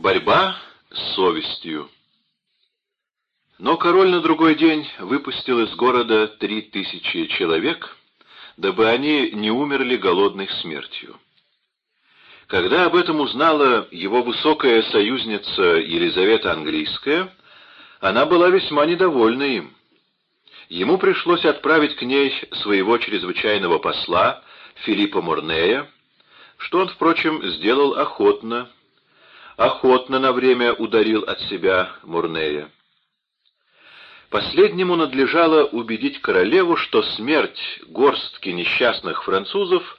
Борьба с совестью. Но король на другой день выпустил из города три тысячи человек, дабы они не умерли голодной смертью. Когда об этом узнала его высокая союзница Елизавета Английская, она была весьма недовольна им. Ему пришлось отправить к ней своего чрезвычайного посла Филиппа Мурнея, что он, впрочем, сделал охотно, охотно на время ударил от себя Мурнея. Последнему надлежало убедить королеву, что смерть горстки несчастных французов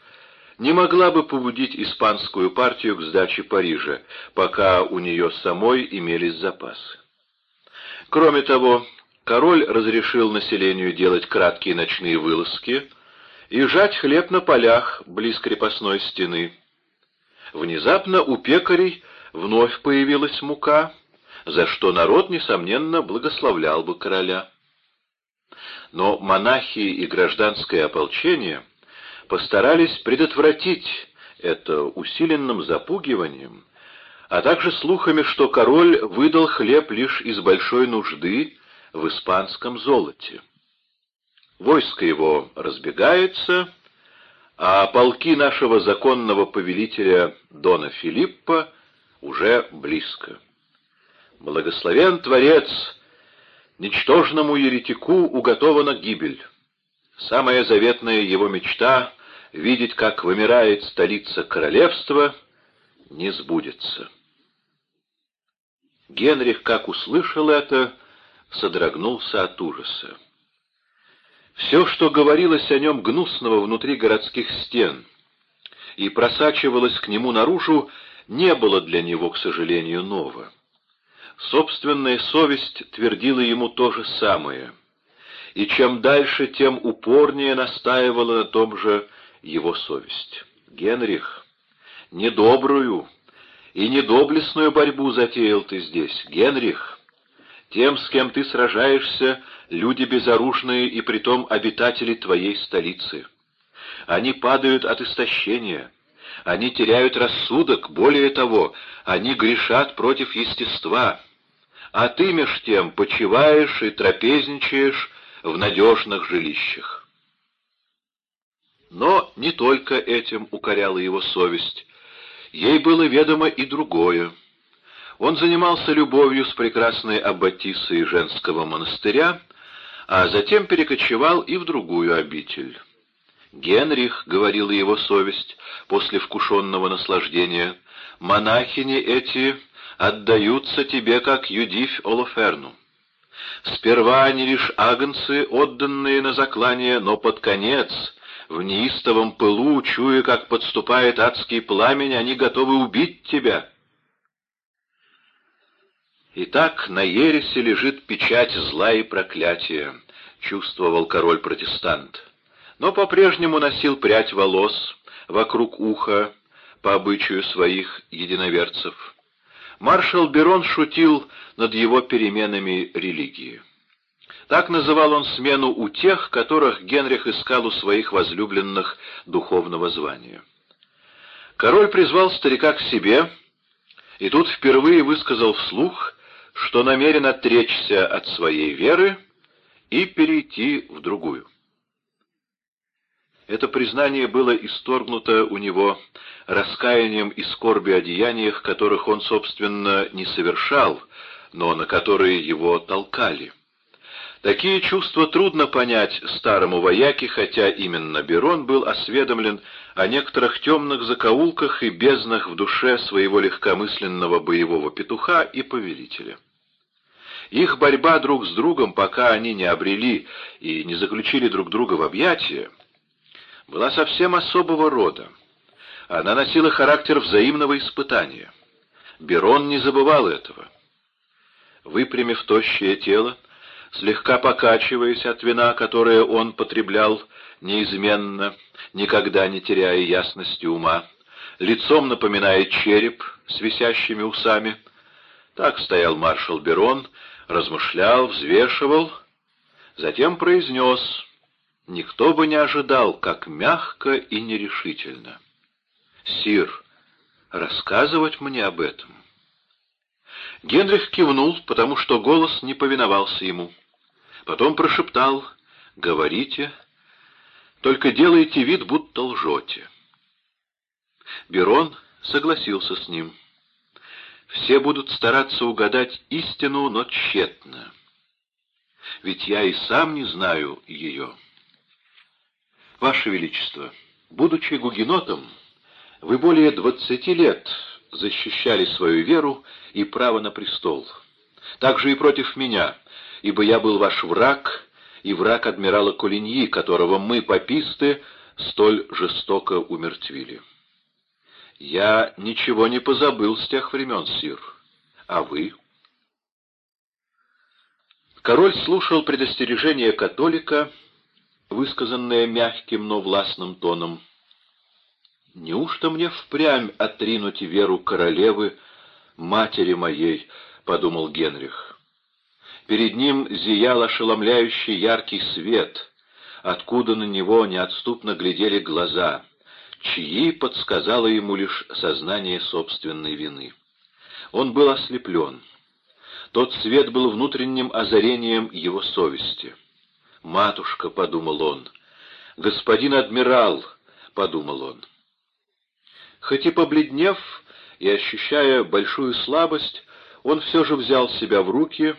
не могла бы побудить испанскую партию к сдаче Парижа, пока у нее самой имелись запасы. Кроме того, король разрешил населению делать краткие ночные вылазки и жать хлеб на полях близ крепостной стены. Внезапно у пекарей вновь появилась мука, за что народ, несомненно, благословлял бы короля. Но монахи и гражданское ополчение постарались предотвратить это усиленным запугиванием, а также слухами, что король выдал хлеб лишь из большой нужды в испанском золоте. Войско его разбегается, а полки нашего законного повелителя Дона Филиппа уже близко. Благословен Творец, ничтожному еретику уготована гибель. Самая заветная его мечта — видеть, как вымирает столица королевства, не сбудется. Генрих, как услышал это, содрогнулся от ужаса. Все, что говорилось о нем гнусного внутри городских стен и просачивалось к нему наружу, не было для него, к сожалению, ново. Собственная совесть твердила ему то же самое, и чем дальше, тем упорнее настаивала на том же его совесть. Генрих, недобрую и недоблестную борьбу затеял ты здесь, Генрих. Тем, с кем ты сражаешься, люди безоружные и притом обитатели твоей столицы. Они падают от истощения, они теряют рассудок, более того, они грешат против естества. А ты, меж тем, почиваешь и трапезничаешь в надежных жилищах. Но не только этим укоряла его совесть. Ей было ведомо и другое. Он занимался любовью с прекрасной аббатисой женского монастыря, а затем перекочевал и в другую обитель. «Генрих», — говорила его совесть после вкушенного наслаждения, — «монахини эти отдаются тебе, как Юдивь Олоферну. Сперва они лишь агнцы, отданные на заклание, но под конец, в неистовом пылу, чуя, как подступает адский пламень, они готовы убить тебя». Итак, на ересе лежит печать зла и проклятия, чувствовал король-протестант но по-прежнему носил прядь волос вокруг уха по обычаю своих единоверцев. Маршал Берон шутил над его переменами религии. Так называл он смену у тех, которых Генрих искал у своих возлюбленных духовного звания. Король призвал старика к себе, и тут впервые высказал вслух, что намерен отречься от своей веры и перейти в другую. Это признание было исторгнуто у него раскаянием и скорбью о деяниях, которых он, собственно, не совершал, но на которые его толкали. Такие чувства трудно понять старому вояке, хотя именно Берон был осведомлен о некоторых темных закоулках и безднах в душе своего легкомысленного боевого петуха и повелителя. Их борьба друг с другом, пока они не обрели и не заключили друг друга в объятия, была совсем особого рода. Она носила характер взаимного испытания. Берон не забывал этого. Выпрямив тощее тело, слегка покачиваясь от вина, которое он потреблял неизменно, никогда не теряя ясности ума, лицом напоминая череп с висящими усами, так стоял маршал Берон, размышлял, взвешивал, затем произнес — никто бы не ожидал, как мягко и нерешительно. «Сир, рассказывать мне об этом?» Генрих кивнул, потому что голос не повиновался ему. Потом прошептал «Говорите, только делайте вид, будто лжете». Берон согласился с ним. Все будут стараться угадать истину, но тщетно. Ведь я и сам не знаю ее. Ваше Величество, будучи гугенотом, вы более двадцати лет защищали свою веру и право на престол. Так же и против меня, ибо я был ваш враг и враг адмирала Колиньи, которого мы, пописты, столь жестоко умертвили. Я ничего не позабыл с тех времен, сир. А вы? Король слушал предостережение католика, высказанное мягким, но властным тоном. «Неужто мне впрямь отринуть веру королевы, матери моей?» — подумал Генрих. Перед ним зиял ошеломляющий яркий свет, откуда на него неотступно глядели глаза — чьи подсказало ему лишь сознание собственной вины. Он был ослеплен. Тот свет был внутренним озарением его совести. «Матушка», — подумал он, — «господин адмирал», — подумал он. Хоть и побледнев и ощущая большую слабость, он все же взял себя в руки,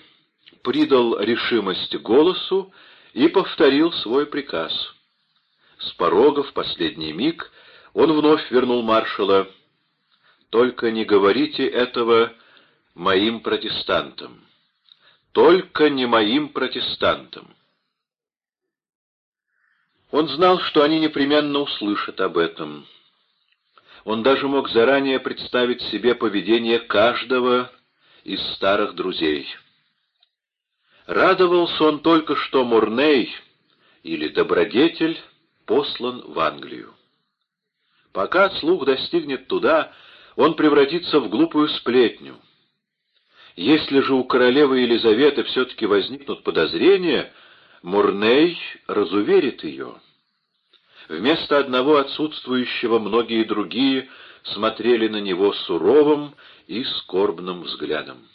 придал решимость голосу и повторил свой приказ. С порога в последний миг он вновь вернул маршала. «Только не говорите этого моим протестантам. Только не моим протестантам». Он знал, что они непременно услышат об этом. Он даже мог заранее представить себе поведение каждого из старых друзей. Радовался он только, что Мурней или Добродетель послан в Англию. Пока слух достигнет туда, он превратится в глупую сплетню. Если же у королевы Елизаветы все-таки возникнут подозрения, Мурней разуверит ее. Вместо одного отсутствующего многие другие смотрели на него суровым и скорбным взглядом.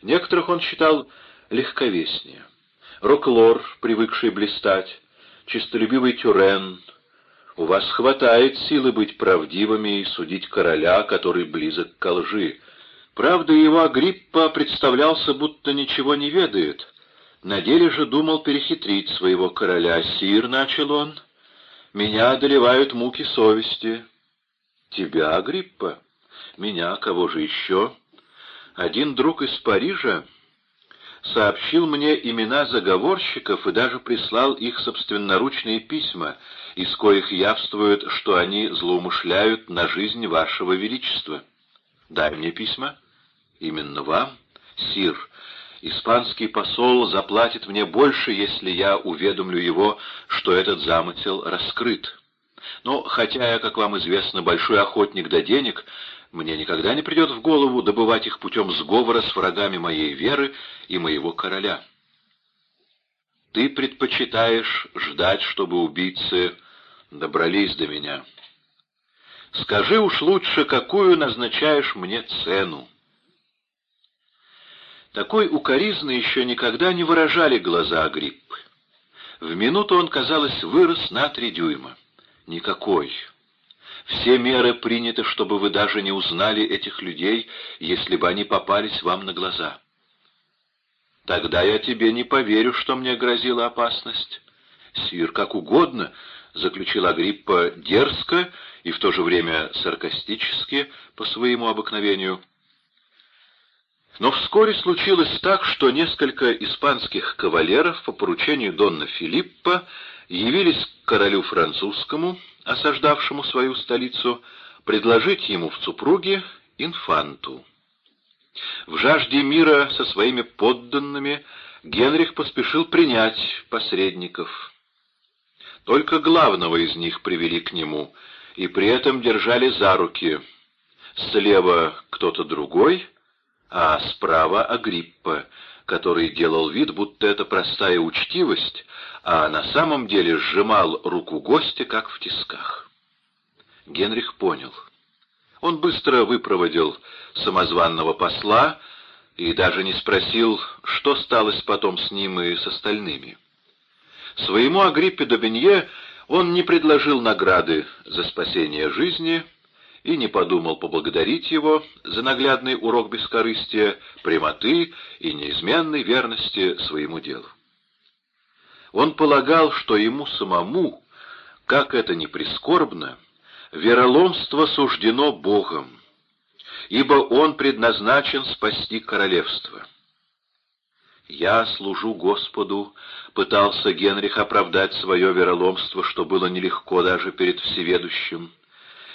Некоторых он считал легковеснее. Роклор, привыкший блистать, чистолюбивый Тюрен — у вас хватает силы быть правдивыми и судить короля, который близок к лжи. Правда, его Агриппа представлялся, будто ничего не ведает. На деле же думал перехитрить своего короля. «Сир», — начал он, — «меня одолевают муки совести». «Тебя, Агриппа? Меня, кого же еще?» «Один друг из Парижа сообщил мне имена заговорщиков и даже прислал их собственноручные письма, из коих явствует, что они злоумышляют на жизнь вашего величества. Дай мне письма. Именно вам, сир. Испанский посол заплатит мне больше, если я уведомлю его, что этот замысел раскрыт. Но, хотя я, как вам известно, большой охотник до денег, мне никогда не придет в голову добывать их путем сговора с врагами моей веры и моего короля. Ты предпочитаешь ждать, чтобы убийцы добрались до меня. Скажи уж лучше, какую назначаешь мне цену. Такой укоризны еще никогда не выражали глаза Агриппы. В минуту он, казалось, вырос на три дюйма. Никакой. Все меры приняты, чтобы вы даже не узнали этих людей, если бы они попались вам на глаза. Тогда я тебе не поверю, что мне грозила опасность. Сир, как угодно, — заключил Агриппа дерзко и в то же время саркастически по своему обыкновению. Но вскоре случилось так, что несколько испанских кавалеров по поручению Донна Филиппа явились к королю французскому, осаждавшему свою столицу, предложить ему в супруге инфанту. В жажде мира со своими подданными Генрих поспешил принять посредников. Только главного из них привели к нему, и при этом держали за руки. Слева кто-то другой, а справа Агриппа, который делал вид, будто это простая учтивость, а на самом деле сжимал руку гостя, как в тисках. Генрих понял. Он быстро выпроводил самозванного посла, и даже не спросил, что сталось потом с ним и с остальными. Своему Агриппе Добенье он не предложил награды за спасение жизни и не подумал поблагодарить его за наглядный урок бескорыстия, прямоты и неизменной верности своему делу. Он полагал, что ему самому, как это ни прискорбно, вероломство суждено Богом, ибо он предназначен спасти королевство. «Я служу Господу», — пытался Генрих оправдать свое вероломство, что было нелегко даже перед Всеведущим.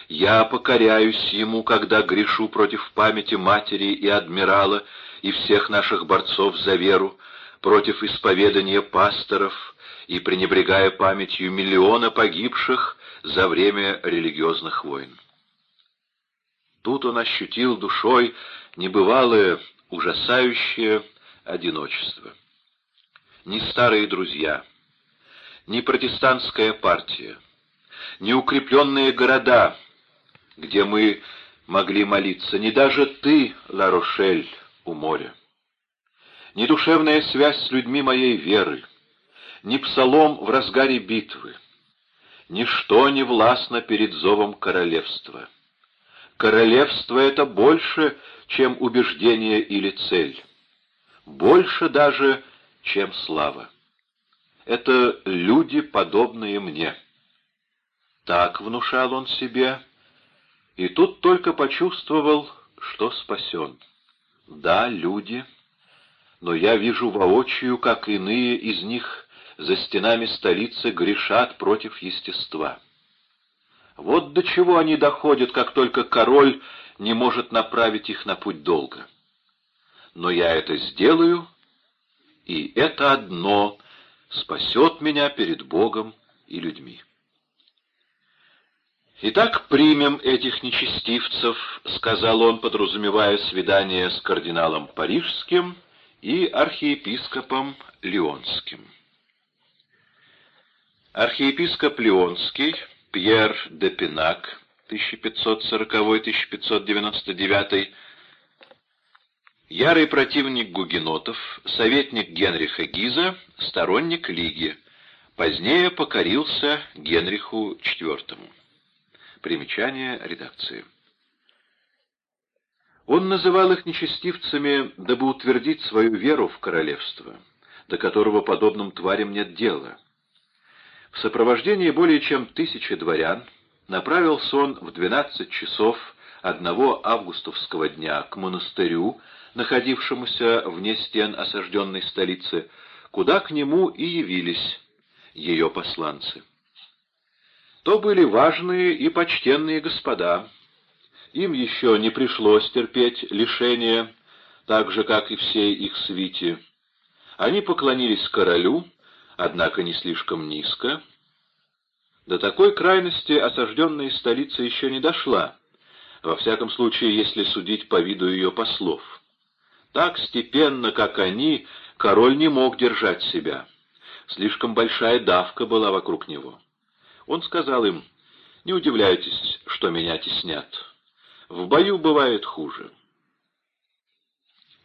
«Я покоряюсь Ему, когда грешу против памяти матери и адмирала и всех наших борцов за веру, против исповедания пасторов и пренебрегая памятью миллиона погибших за время религиозных войн». Тут он ощутил душой небывалое, ужасающее одиночество. Ни старые друзья, ни протестантская партия, ни укрепленные города, где мы могли молиться, ни даже ты, Ларошель, у моря, ни душевная связь с людьми моей веры, ни псалом в разгаре битвы, ничто не властно перед зовом королевства. Королевство — это больше, чем убеждение или цель больше даже, чем слава. Это люди, подобные мне. Так внушал он себе, и тут только почувствовал, что спасен. Да, люди, но я вижу воочию, как иные из них за стенами столицы грешат против естества. Вот до чего они доходят, как только король не может направить их на путь долга но я это сделаю, и это одно спасет меня перед Богом и людьми. «Итак, примем этих нечестивцев», — сказал он, подразумевая свидание с кардиналом Парижским и архиепископом Леонским. Архиепископ Леонский, Пьер де Пинак, 1540-1599 Ярый противник гугенотов, советник Генриха Гиза, сторонник Лиги. Позднее покорился Генриху IV. Примечание редакции. Он называл их нечестивцами, дабы утвердить свою веру в королевство, до которого подобным тварям нет дела. В сопровождении более чем тысячи дворян направился он в 12 часов одного августовского дня к монастырю, находившемуся вне стен осажденной столицы, куда к нему и явились ее посланцы. То были важные и почтенные господа. Им еще не пришлось терпеть лишения, так же, как и всей их свите. Они поклонились королю, однако не слишком низко. До такой крайности осажденная столица еще не дошла, во всяком случае, если судить по виду ее послов. Так степенно, как они, король не мог держать себя. Слишком большая давка была вокруг него. Он сказал им, «Не удивляйтесь, что меня теснят. В бою бывает хуже».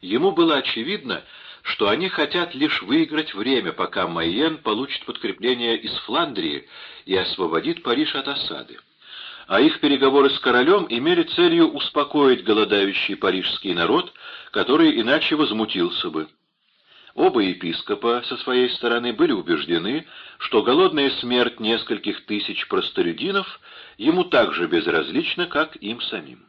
Ему было очевидно, что они хотят лишь выиграть время, пока Майен получит подкрепление из Фландрии и освободит Париж от осады а их переговоры с королем имели целью успокоить голодающий парижский народ, который иначе возмутился бы. Оба епископа со своей стороны были убеждены, что голодная смерть нескольких тысяч простолюдинов ему так же безразлична, как им самим.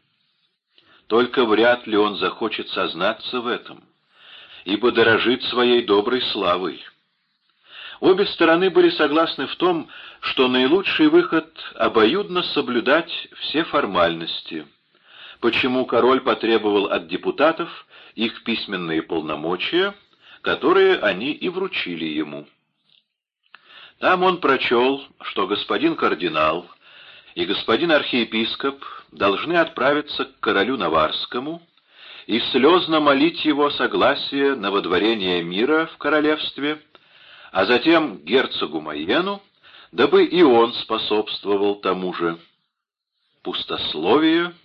Только вряд ли он захочет сознаться в этом, ибо дорожит своей доброй славой. Обе стороны были согласны в том, что наилучший выход — обоюдно соблюдать все формальности, почему король потребовал от депутатов их письменные полномочия, которые они и вручили ему. Там он прочел, что господин кардинал и господин архиепископ должны отправиться к королю Наварскому и слезно молить его согласие на водворение мира в королевстве — а затем герцогу Майену, дабы и он способствовал тому же. Пустословие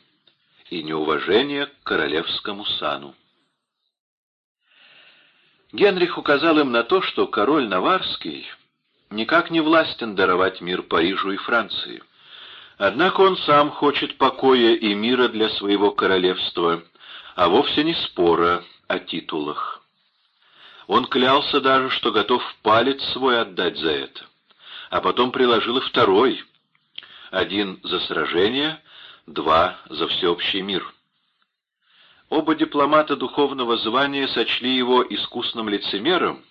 и неуважение к королевскому сану. Генрих указал им на то, что король Наварский никак не властен даровать мир Парижу и Франции. Однако он сам хочет покоя и мира для своего королевства, а вовсе не спора о титулах. Он клялся даже, что готов палец свой отдать за это, а потом приложил и второй, один за сражение, два за всеобщий мир. Оба дипломата духовного звания сочли его искусным лицемером,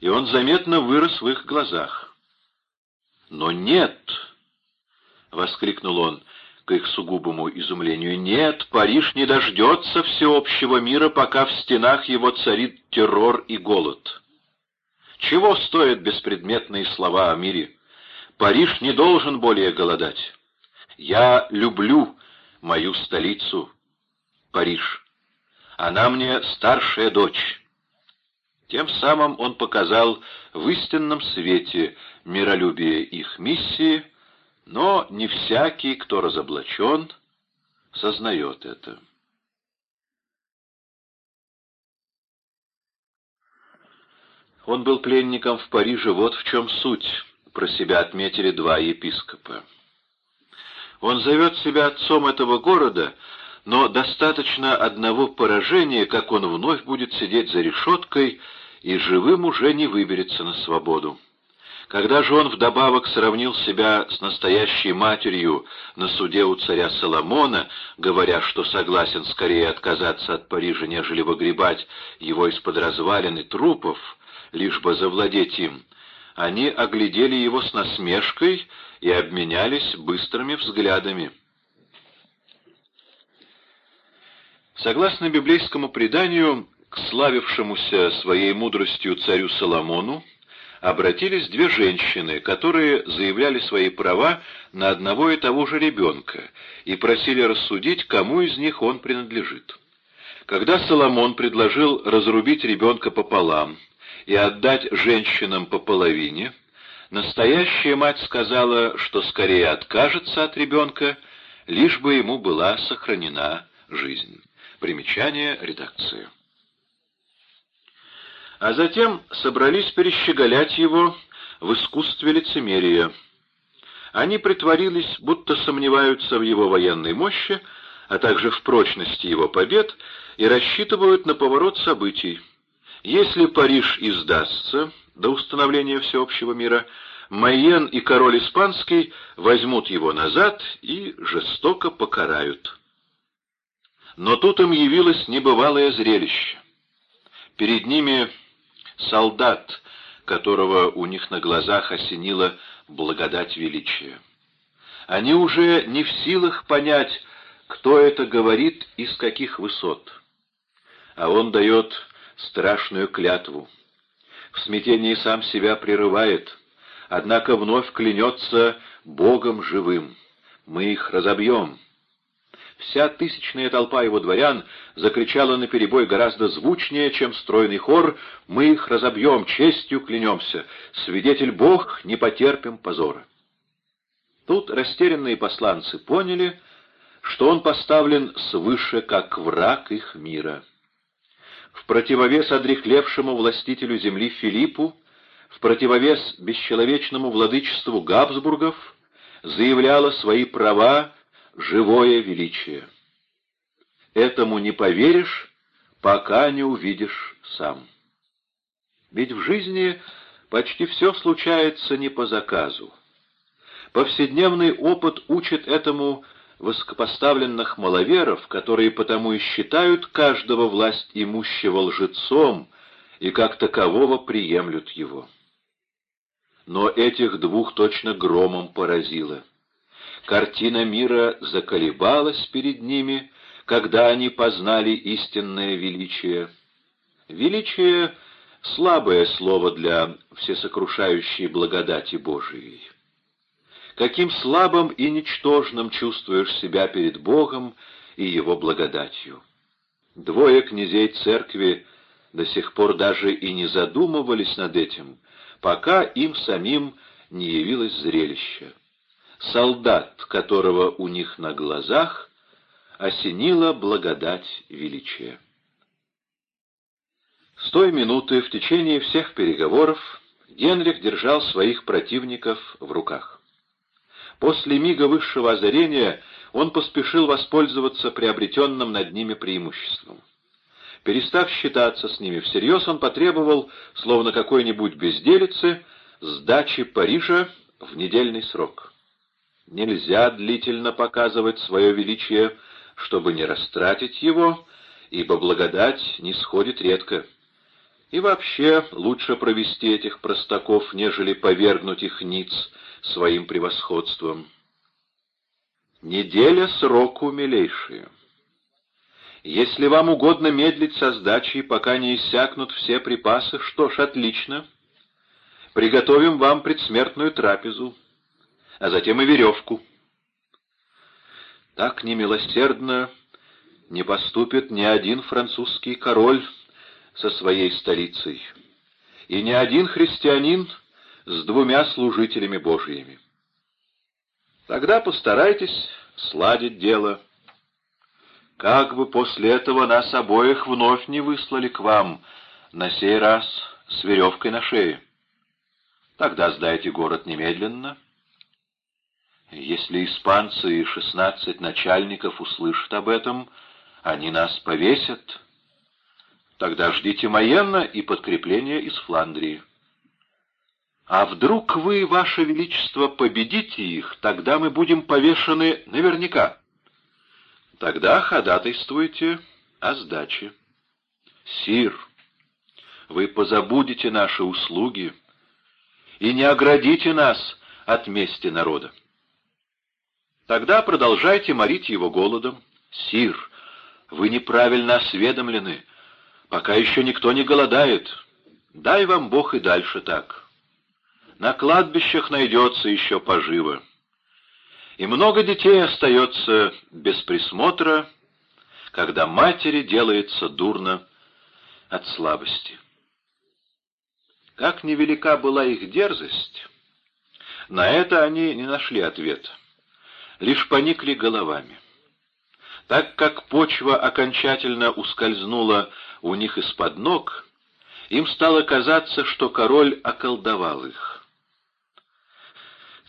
и он заметно вырос в их глазах. «Но нет!» — воскликнул он к их сугубому изумлению. «Нет, Париж не дождется всеобщего мира, пока в стенах его царит террор и голод. Чего стоят беспредметные слова о мире? Париж не должен более голодать. Я люблю мою столицу, Париж. Она мне старшая дочь». Тем самым он показал в истинном свете миролюбие их миссии, но не всякий, кто разоблачен, сознает это. Он был пленником в Париже, вот в чем суть, про себя отметили два епископа. Он зовет себя отцом этого города, но достаточно одного поражения, как он вновь будет сидеть за решеткой и живым уже не выберется на свободу. Когда же он вдобавок сравнил себя с настоящей матерью на суде у царя Соломона, говоря, что согласен скорее отказаться от Парижа, нежели выгребать его из-под развалин и трупов, лишь бы завладеть им, они оглядели его с насмешкой и обменялись быстрыми взглядами. Согласно библейскому преданию, к славившемуся своей мудростью царю Соломону обратились две женщины, которые заявляли свои права на одного и того же ребенка и просили рассудить, кому из них он принадлежит. Когда Соломон предложил разрубить ребенка пополам и отдать женщинам по половине, настоящая мать сказала, что скорее откажется от ребенка, лишь бы ему была сохранена жизнь. Примечание редакции а затем собрались перещеголять его в искусстве лицемерия. Они притворились, будто сомневаются в его военной мощи, а также в прочности его побед, и рассчитывают на поворот событий. Если Париж издастся до установления всеобщего мира, Майен и король испанский возьмут его назад и жестоко покарают. Но тут им явилось небывалое зрелище. Перед ними солдат, которого у них на глазах осенила благодать величия. Они уже не в силах понять, кто это говорит и с каких высот. А он дает страшную клятву. В смятении сам себя прерывает, однако вновь клянется Богом живым. Мы их разобьем. Вся тысячная толпа его дворян закричала наперебой гораздо звучнее, чем стройный хор «Мы их разобьем, честью клянемся! Свидетель Бог, не потерпим позора!» Тут растерянные посланцы поняли, что он поставлен свыше, как враг их мира. В противовес одрехлевшему властителю земли Филиппу, в противовес бесчеловечному владычеству Габсбургов, заявляла свои права живое величие. Этому не поверишь, пока не увидишь сам. Ведь в жизни почти все случается не по заказу. Повседневный опыт учит этому высокопоставленных маловеров, которые потому и считают каждого власть имущего лжецом и как такового приемлют его. Но этих двух точно громом поразило. Картина мира заколебалась перед ними, когда они познали истинное величие. Величие — слабое слово для всесокрушающей благодати Божией. Каким слабым и ничтожным чувствуешь себя перед Богом и Его благодатью. Двое князей церкви до сих пор даже и не задумывались над этим, пока им самим не явилось зрелище солдат, которого у них на глазах осенила благодать величия. С той минуты в течение всех переговоров Генрих держал своих противников в руках. После мига высшего озарения он поспешил воспользоваться приобретенным над ними преимуществом. Перестав считаться с ними всерьез, он потребовал, словно какой-нибудь безделицы, сдачи Парижа в недельный срок. Нельзя длительно показывать свое величие, чтобы не растратить его, ибо благодать не сходит редко. И вообще лучше провести этих простаков, нежели повергнуть их ниц своим превосходством. Неделя сроку, милейшие. Если вам угодно медлить со сдачей, пока не иссякнут все припасы, что ж, отлично. Приготовим вам предсмертную трапезу, а затем и веревку. Так немилосердно не поступит ни один французский король, со своей столицей, и ни один христианин с двумя служителями Божьими. Тогда постарайтесь сладить дело. Как бы после этого нас обоих вновь не выслали к вам, на сей раз с веревкой на шее. Тогда сдайте город немедленно. Если испанцы и шестнадцать начальников услышат об этом, они нас повесят, Тогда ждите Майенна и подкрепление из Фландрии. А вдруг вы, ваше величество, победите их, тогда мы будем повешены наверняка. Тогда ходатайствуйте о сдаче. Сир, вы позабудете наши услуги и не оградите нас от мести народа. Тогда продолжайте морить его голодом. Сир, вы неправильно осведомлены, Пока еще никто не голодает. Дай вам Бог и дальше так. На кладбищах найдется еще поживо. И много детей остается без присмотра, когда матери делается дурно от слабости. Как невелика была их дерзость, на это они не нашли ответа, лишь поникли головами. Так как почва окончательно ускользнула у них из-под ног, им стало казаться, что король околдовал их.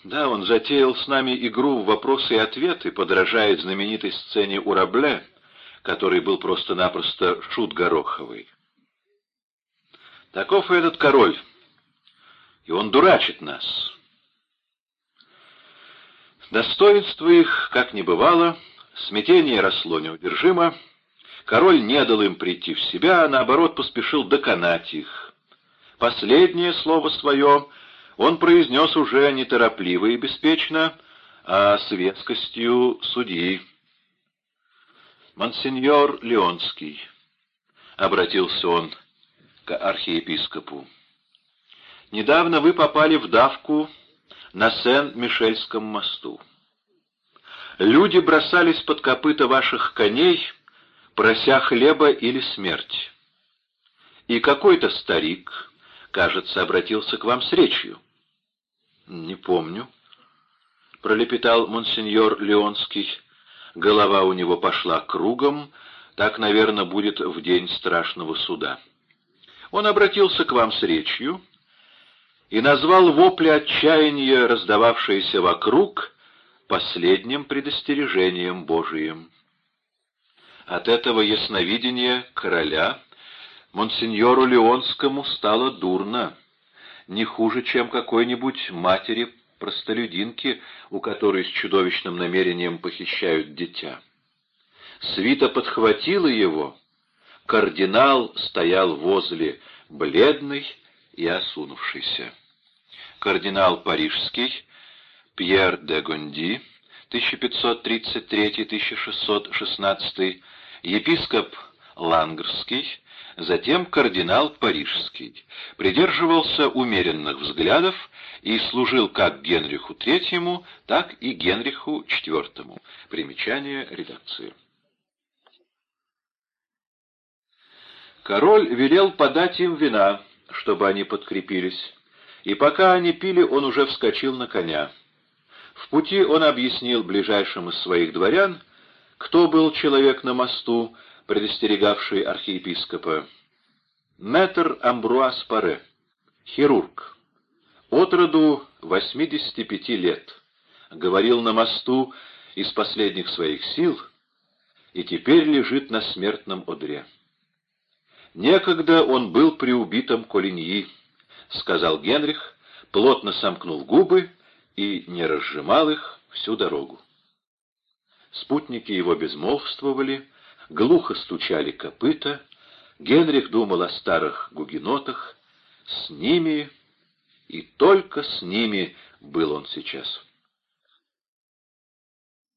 Да, он затеял с нами игру в вопросы и ответы, подражая знаменитой сцене у Рабле, который был просто-напросто шут Гороховый. Таков и этот король, и он дурачит нас. Достоинство их, как не бывало, смятение росло неудержимо, Король не дал им прийти в себя, а наоборот поспешил доконать их. Последнее слово свое он произнес уже неторопливо и беспечно, а с вескостью судьи. «Монсеньор Леонский», — обратился он к архиепископу, — «недавно вы попали в давку на Сен-Мишельском мосту. Люди бросались под копыта ваших коней, — прося хлеба или смерть. И какой-то старик, кажется, обратился к вам с речью. — Не помню, — пролепетал монсеньор Леонский. Голова у него пошла кругом, так, наверное, будет в день страшного суда. Он обратился к вам с речью и назвал вопли отчаяния, раздававшиеся вокруг, последним предостережением Божиим. От этого ясновидения короля монсеньору Леонскому стало дурно, не хуже, чем какой-нибудь матери-простолюдинки, у которой с чудовищным намерением похищают дитя. Свита подхватила его, кардинал стоял возле, бледный и осунувшийся. Кардинал Парижский, Пьер де Гонди, 1533-1616, епископ Лангрский, затем кардинал Парижский, придерживался умеренных взглядов и служил как Генриху III, так и Генриху IV. Примечание редакции. Король велел подать им вина, чтобы они подкрепились, и пока они пили, он уже вскочил на коня. В пути он объяснил ближайшим из своих дворян, кто был человек на мосту, предостерегавший архиепископа. Мэтр Амбруас Паре, хирург, от роду 85 лет, говорил на мосту из последних своих сил и теперь лежит на смертном одре. Некогда он был при убитом Колиньи, — сказал Генрих, плотно сомкнул губы и не разжимал их всю дорогу. Спутники его безмолвствовали, глухо стучали копыта, Генрих думал о старых гугенотах, с ними, и только с ними был он сейчас.